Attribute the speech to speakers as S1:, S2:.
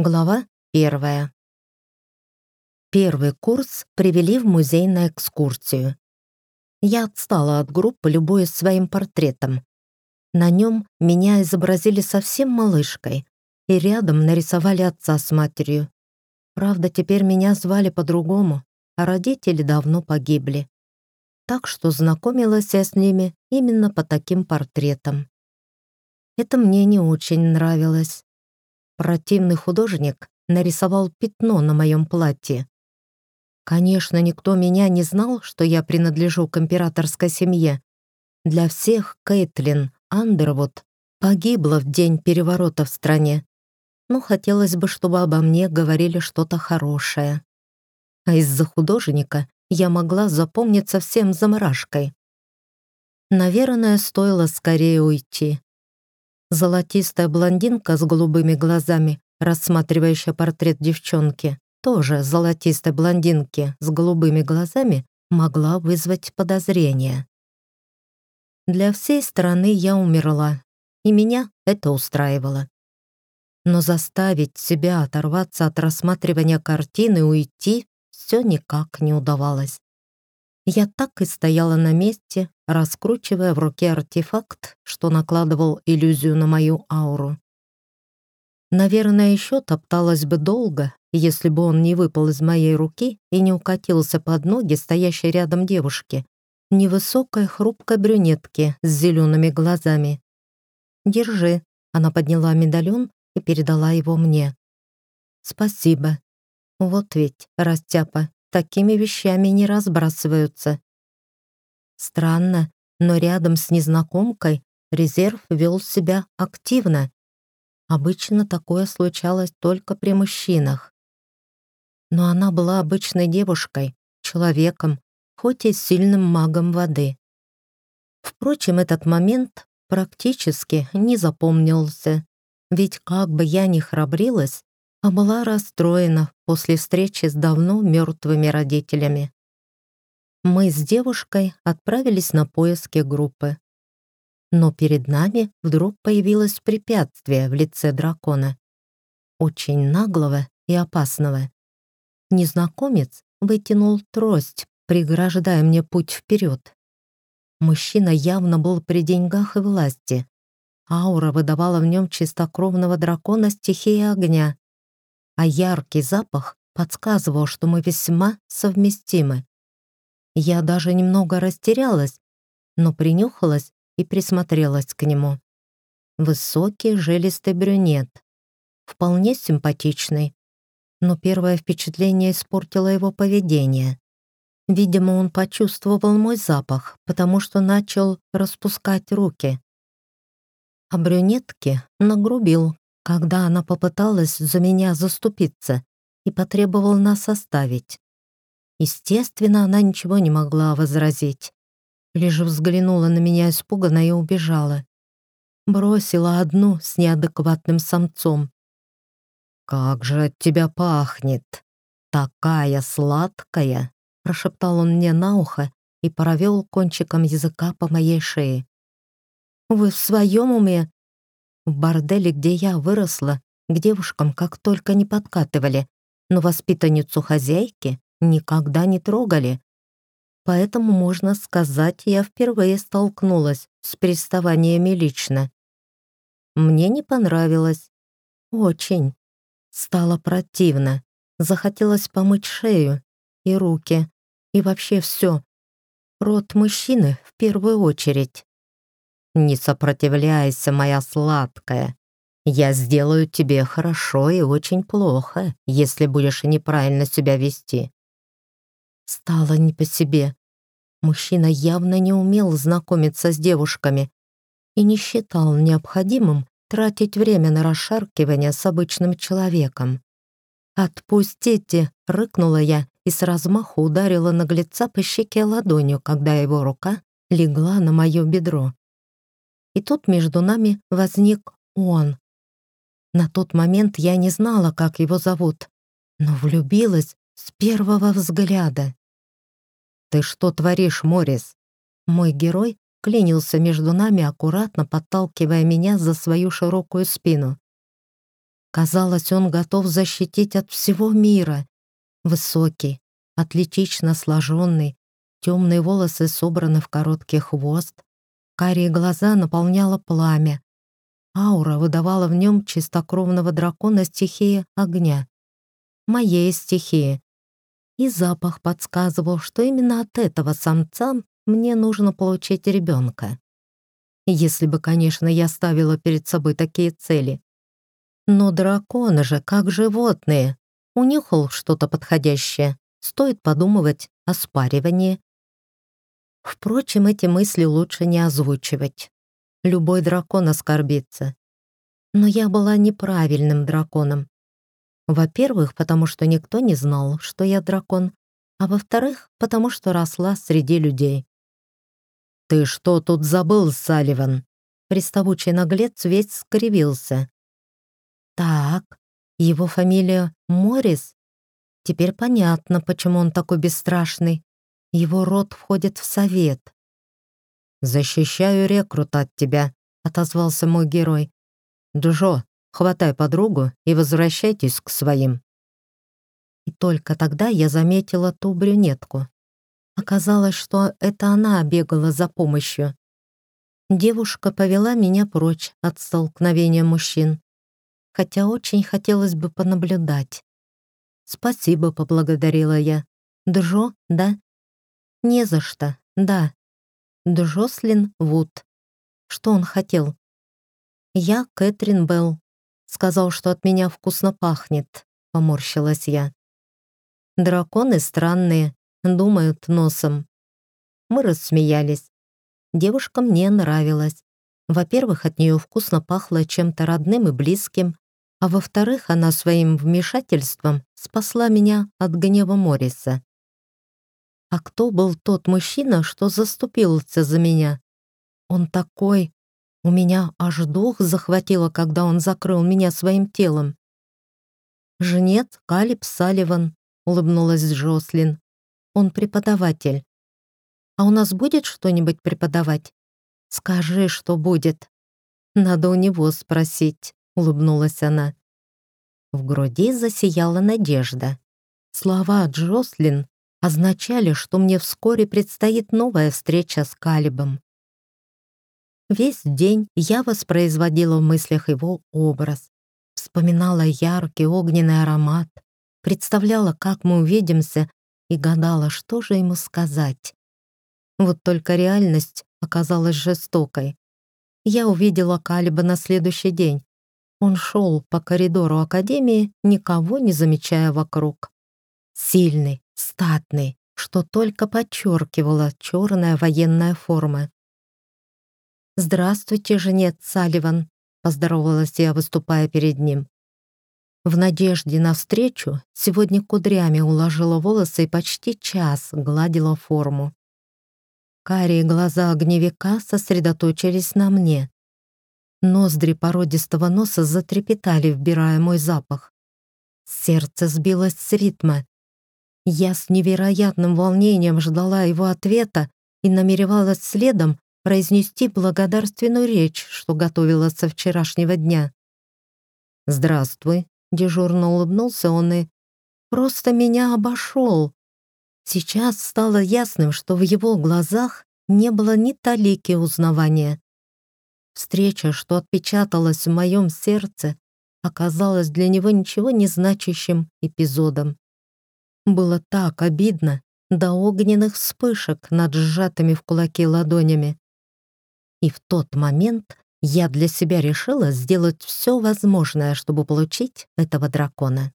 S1: Глава первая. Первый курс привели в музей на экскурсию. Я отстала от группы, любуясь своим портретом. На нем меня изобразили совсем малышкой, и рядом нарисовали отца с матерью. Правда, теперь меня звали по-другому, а родители давно погибли. Так что знакомилась я с ними именно по таким портретам. Это мне не очень нравилось. Противный художник нарисовал пятно на моем платье. Конечно, никто меня не знал, что я принадлежу к императорской семье. Для всех Кейтлин Андервуд погибла в день переворота в стране. Но хотелось бы, чтобы обо мне говорили что-то хорошее. А из-за художника я могла запомниться всем заморашкой. Наверное, стоило скорее уйти. Золотистая блондинка с голубыми глазами, рассматривающая портрет девчонки, тоже золотистой блондинки с голубыми глазами, могла вызвать подозрение. Для всей страны я умерла, и меня это устраивало. Но заставить себя оторваться от рассматривания картины и уйти все никак не удавалось. Я так и стояла на месте, раскручивая в руке артефакт, что накладывал иллюзию на мою ауру. Наверное, еще топталась бы долго, если бы он не выпал из моей руки и не укатился под ноги стоящей рядом девушки, невысокой хрупкой брюнетки с зелеными глазами. «Держи», — она подняла медальон и передала его мне. «Спасибо. Вот ведь, растяпа, такими вещами не разбрасываются. Странно, но рядом с незнакомкой резерв вел себя активно. Обычно такое случалось только при мужчинах. Но она была обычной девушкой, человеком, хоть и сильным магом воды. Впрочем, этот момент практически не запомнился, ведь как бы я ни храбрилась, а была расстроена после встречи с давно мертвыми родителями. Мы с девушкой отправились на поиски группы. Но перед нами вдруг появилось препятствие в лице дракона. Очень наглого и опасного. Незнакомец вытянул трость, преграждая мне путь вперед. Мужчина явно был при деньгах и власти. Аура выдавала в нем чистокровного дракона стихии огня а яркий запах подсказывал, что мы весьма совместимы. Я даже немного растерялась, но принюхалась и присмотрелась к нему. Высокий, жилистый брюнет. Вполне симпатичный. Но первое впечатление испортило его поведение. Видимо, он почувствовал мой запах, потому что начал распускать руки. А брюнетке нагрубил, когда она попыталась за меня заступиться и потребовала нас оставить. Естественно, она ничего не могла возразить. Лишь взглянула на меня испуганно и убежала. Бросила одну с неадекватным самцом. «Как же от тебя пахнет! Такая сладкая!» Прошептал он мне на ухо и провел кончиком языка по моей шее. «Вы в своем уме?» В борделе, где я выросла, к девушкам как только не подкатывали, но воспитанницу хозяйки никогда не трогали. Поэтому, можно сказать, я впервые столкнулась с приставаниями лично. Мне не понравилось. Очень. Стало противно. Захотелось помыть шею и руки, и вообще все. Рот мужчины в первую очередь. не сопротивляйся, моя сладкая. Я сделаю тебе хорошо и очень плохо, если будешь неправильно себя вести». Стало не по себе. Мужчина явно не умел знакомиться с девушками и не считал необходимым тратить время на расшаркивание с обычным человеком. «Отпустите!» — рыкнула я и с размаху ударила наглеца по щеке ладонью, когда его рука легла на мое бедро и тут между нами возник он. На тот момент я не знала, как его зовут, но влюбилась с первого взгляда. «Ты что творишь, Морис?» Мой герой клинился между нами, аккуратно подталкивая меня за свою широкую спину. Казалось, он готов защитить от всего мира. Высокий, атлетично сложенный, темные волосы собраны в короткий хвост, карие глаза наполняло пламя. Аура выдавала в нем чистокровного дракона стихии огня. Моей стихии. И запах подсказывал, что именно от этого самца мне нужно получить ребенка. Если бы, конечно, я ставила перед собой такие цели. Но драконы же, как животные. Унюхал что-то подходящее. Стоит подумывать о спаривании Впрочем, эти мысли лучше не озвучивать. Любой дракон оскорбится. Но я была неправильным драконом. Во-первых, потому что никто не знал, что я дракон, а во-вторых, потому что росла среди людей. «Ты что тут забыл, Салливан?» Приставучий наглец весь скривился. «Так, его фамилия Морис? Теперь понятно, почему он такой бесстрашный. Его род входит в совет. «Защищаю рекрута от тебя», — отозвался мой герой. «Джо, хватай подругу и возвращайтесь к своим». И только тогда я заметила ту брюнетку. Оказалось, что это она бегала за помощью. Девушка повела меня прочь от столкновения мужчин, хотя очень хотелось бы понаблюдать. «Спасибо», — поблагодарила я. «Джо, да?» Не за что, да. Джослин Вуд. Что он хотел? Я Кэтрин Белл. Сказал, что от меня вкусно пахнет, поморщилась я. Драконы странные, думают носом. Мы рассмеялись. Девушка мне нравилась. Во-первых, от нее вкусно пахло чем-то родным и близким, а во-вторых, она своим вмешательством спасла меня от гнева Морриса. А кто был тот мужчина, что заступился за меня? Он такой... У меня аж дух захватило, когда он закрыл меня своим телом. «Жнец Калиб Салливан», — улыбнулась Джослин. «Он преподаватель. А у нас будет что-нибудь преподавать? Скажи, что будет». «Надо у него спросить», — улыбнулась она. В груди засияла надежда. Слова Джослин означали, что мне вскоре предстоит новая встреча с Калибом. Весь день я воспроизводила в мыслях его образ, вспоминала яркий огненный аромат, представляла, как мы увидимся, и гадала, что же ему сказать. Вот только реальность оказалась жестокой. Я увидела Калиба на следующий день. Он шел по коридору Академии, никого не замечая вокруг. Сильный, статный, что только подчеркивало черная военная форма. «Здравствуйте, женец Салливан», — поздоровалась я, выступая перед ним. В надежде на встречу сегодня кудрями уложила волосы и почти час гладила форму. Карие глаза огневика сосредоточились на мне. Ноздри породистого носа затрепетали, вбирая мой запах. Сердце сбилось с ритма, Я с невероятным волнением ждала его ответа и намеревалась следом произнести благодарственную речь, что готовила со вчерашнего дня. «Здравствуй», Дежурно улыбнулся он и просто меня обошел. Сейчас стало ясным, что в его глазах не было ни талики узнавания. Встреча, что отпечаталась в моем сердце, оказалась для него ничего не значащим эпизодом. Было так обидно до огненных вспышек над сжатыми в кулаки ладонями. И в тот момент я для себя решила сделать все возможное, чтобы получить этого дракона.